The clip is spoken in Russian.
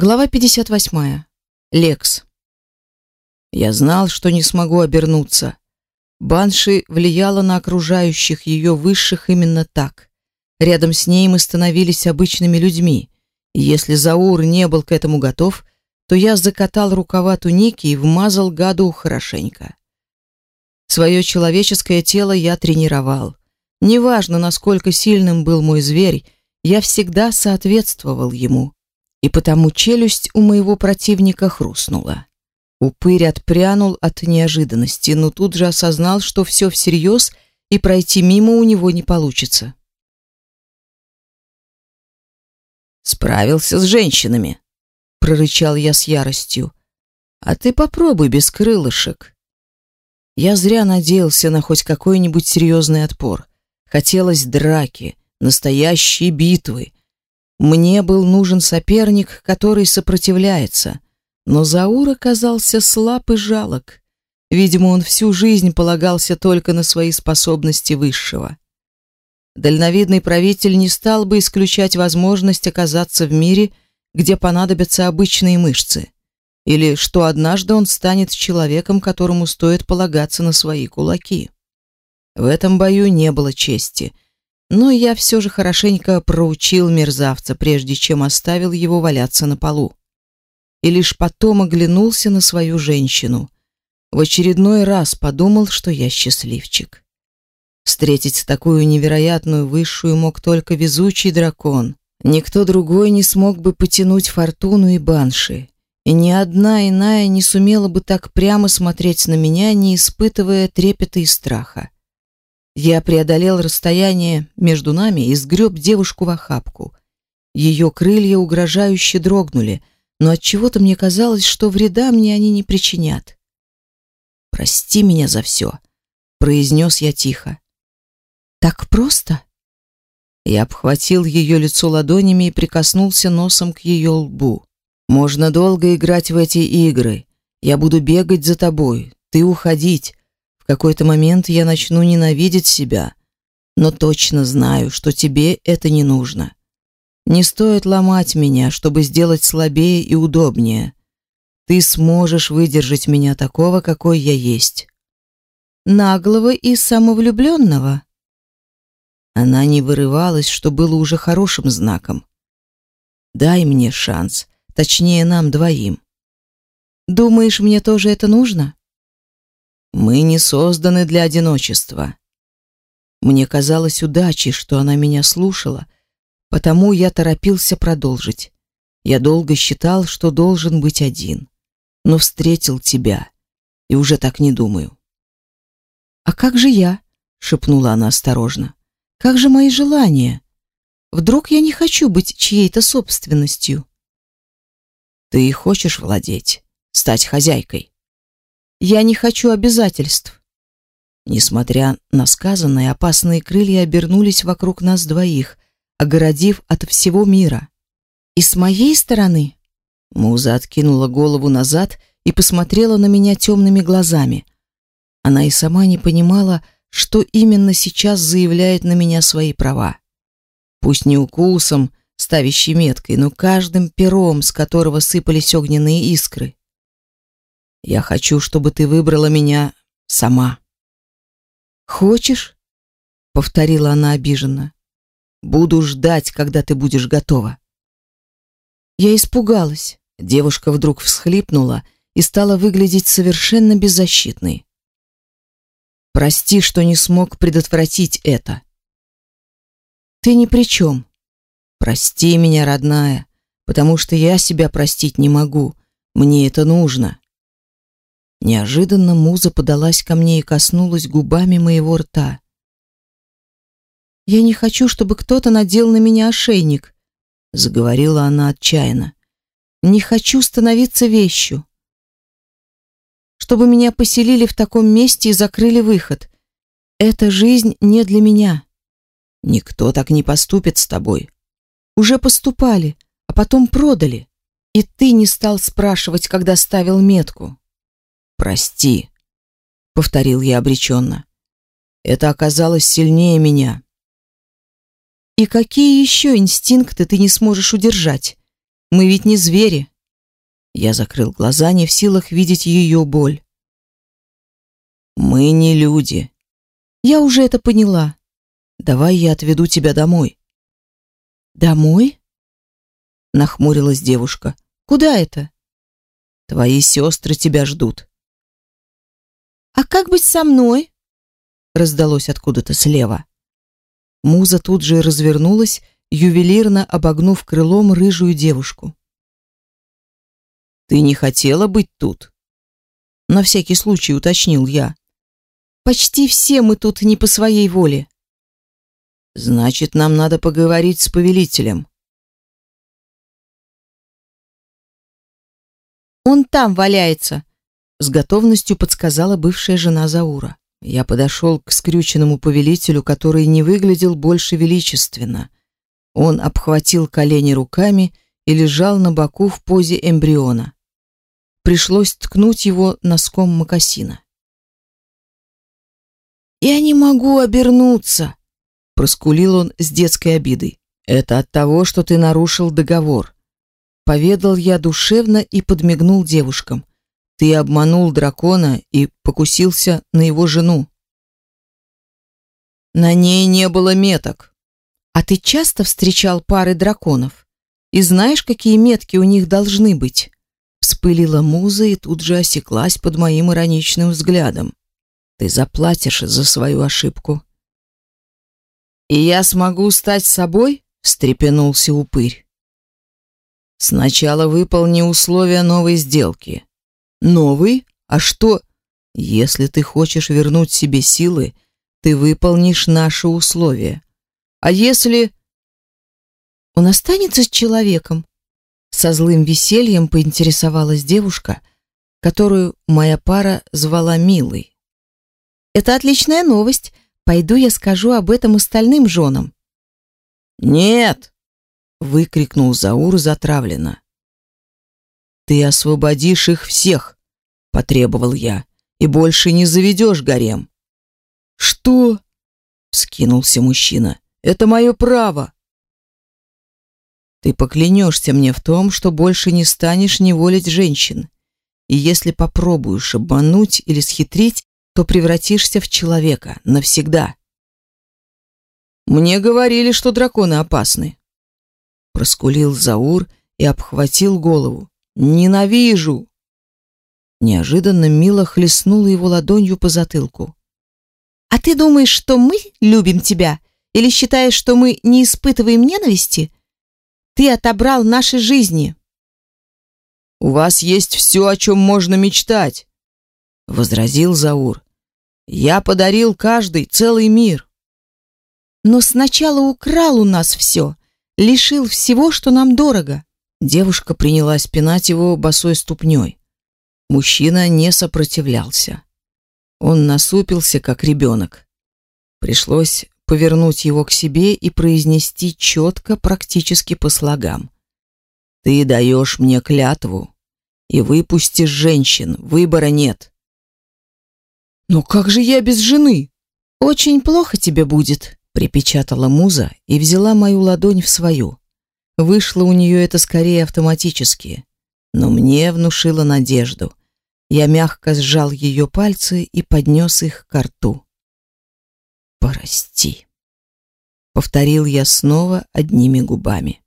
Глава 58. Лекс. Я знал, что не смогу обернуться. Банши влияла на окружающих ее высших именно так. Рядом с ней мы становились обычными людьми. И если Заур не был к этому готов, то я закатал рукава туники и вмазал гаду хорошенько. Свое человеческое тело я тренировал. Неважно, насколько сильным был мой зверь, я всегда соответствовал ему и потому челюсть у моего противника хрустнула. Упырь отпрянул от неожиданности, но тут же осознал, что все всерьез, и пройти мимо у него не получится. «Справился с женщинами», — прорычал я с яростью. «А ты попробуй без крылышек». Я зря надеялся на хоть какой-нибудь серьезный отпор. Хотелось драки, настоящей битвы, мне был нужен соперник, который сопротивляется, но Заур оказался слаб и жалок. Видимо, он всю жизнь полагался только на свои способности высшего. Дальновидный правитель не стал бы исключать возможность оказаться в мире, где понадобятся обычные мышцы, или что однажды он станет человеком, которому стоит полагаться на свои кулаки. В этом бою не было чести — но я все же хорошенько проучил мерзавца, прежде чем оставил его валяться на полу. И лишь потом оглянулся на свою женщину. В очередной раз подумал, что я счастливчик. Встретить такую невероятную высшую мог только везучий дракон. Никто другой не смог бы потянуть фортуну и банши. И ни одна иная не сумела бы так прямо смотреть на меня, не испытывая трепета и страха. Я преодолел расстояние между нами и сгреб девушку в охапку. Ее крылья угрожающе дрогнули, но от чего-то мне казалось, что вреда мне они не причинят. Прости меня за все», — произнес я тихо. Так просто? Я обхватил ее лицо ладонями и прикоснулся носом к ее лбу. Можно долго играть в эти игры. Я буду бегать за тобой, ты уходить, какой-то момент я начну ненавидеть себя, но точно знаю, что тебе это не нужно. Не стоит ломать меня, чтобы сделать слабее и удобнее. Ты сможешь выдержать меня такого, какой я есть. Наглого и самовлюбленного. Она не вырывалась, что было уже хорошим знаком. Дай мне шанс, точнее нам двоим. Думаешь, мне тоже это нужно? Мы не созданы для одиночества. Мне казалось удачей, что она меня слушала, потому я торопился продолжить. Я долго считал, что должен быть один, но встретил тебя и уже так не думаю. А как же я? шепнула она осторожно. Как же мои желания? Вдруг я не хочу быть чьей-то собственностью? Ты хочешь владеть, стать хозяйкой? Я не хочу обязательств. Несмотря на сказанное, опасные крылья обернулись вокруг нас двоих, огородив от всего мира. И с моей стороны Муза откинула голову назад и посмотрела на меня темными глазами. Она и сама не понимала, что именно сейчас заявляет на меня свои права. Пусть не укусом, ставящей меткой, но каждым пером, с которого сыпались огненные искры. Я хочу, чтобы ты выбрала меня сама. Хочешь? повторила она обиженно. Буду ждать, когда ты будешь готова. Я испугалась. Девушка вдруг всхлипнула и стала выглядеть совершенно беззащитной. Прости, что не смог предотвратить это. Ты ни при чем. Прости меня, родная, потому что я себя простить не могу. Мне это нужно. Неожиданно муза подалась ко мне и коснулась губами моего рта. Я не хочу, чтобы кто-то надел на меня ошейник, заговорила она отчаянно. Не хочу становиться вещью. Чтобы меня поселили в таком месте и закрыли выход. Эта жизнь не для меня. Никто так не поступит с тобой. Уже поступали, а потом продали. И ты не стал спрашивать, когда ставил метку. «Прости», — повторил я обреченно. «Это оказалось сильнее меня». «И какие еще инстинкты ты не сможешь удержать?» Мы ведь не звери. Я закрыл глаза, не в силах видеть ее боль. Мы не люди. Я уже это поняла. Давай я отведу тебя домой. Домой? Нахмурилась девушка. Куда это? Твои сестры тебя ждут. Как быть со мной? Раздалось откуда-то слева. Муза тут же развернулась, ювелирно обогнув крылом рыжую девушку. Ты не хотела быть тут? На всякий случай уточнил я. Почти все мы тут не по своей воле. Значит, нам надо поговорить с повелителем. Он там валяется, с готовностью подсказала бывшая жена Заура. Я подошел к скрюченному повелителю, который не выглядел больше величественно. Он обхватил колени руками и лежал на боку в позе эмбриона. Пришлось ткнуть его носком мокасина. «Я не могу обернуться», — проскулил он с детской обидой. «Это от того, что ты нарушил договор», — поведал я душевно и подмигнул девушкам. «Ты обманул дракона и покусился на его жену». «На ней не было меток». «А ты часто встречал пары драконов? И знаешь, какие метки у них должны быть?» Вспылила муза и тут же осеклась под моим ироничным взглядом. Ты заплатишь за свою ошибку. И я смогу стать собой? встрепенулся упырь. Сначала выполни условия новой сделки. Новый? А что, если ты хочешь вернуть себе силы, ты выполнишь наши условия. А если он останется с человеком? Со злым весельем поинтересовалась девушка, которую моя пара звала Милой. Это отличная новость. Пойду я скажу об этом остальным женам. Нет, выкрикнул Заур затравленно. Ты освободишь их всех, потребовал я, и больше не заведешь гарем. Что? вскинулся мужчина. Это мое право. Ты поклянешься мне в том, что больше не станешь неволить женщин. И если попробуешь обмануть или схитрить, то превратишься в человека навсегда. Мне говорили, что драконы опасны. Проскулил Заур и обхватил голову. Ненавижу. Неожиданно Мила хлестнула его ладонью по затылку. А ты думаешь, что мы любим тебя или считаешь, что мы не испытываем ненависти? Ты отобрал наши жизни. У вас есть все, о чем можно мечтать, возразил Заур. Я подарил каждый целый мир. Но сначала украл у нас все, лишил всего, что нам дорого. Девушка принялась пинать его босой ступней. Мужчина не сопротивлялся. Он насупился, как ребенок. Пришлось повернуть его к себе и произнести четко, практически по слогам. «Ты даешь мне клятву и выпустишь женщин, выбора нет. «Но как же я без жены?» «Очень плохо тебе будет», — припечатала муза и взяла мою ладонь в свою. Вышло у нее это скорее автоматически, но мне внушило надежду. Я мягко сжал ее пальцы и поднес их к рту. «Прости», — повторил я снова одними губами.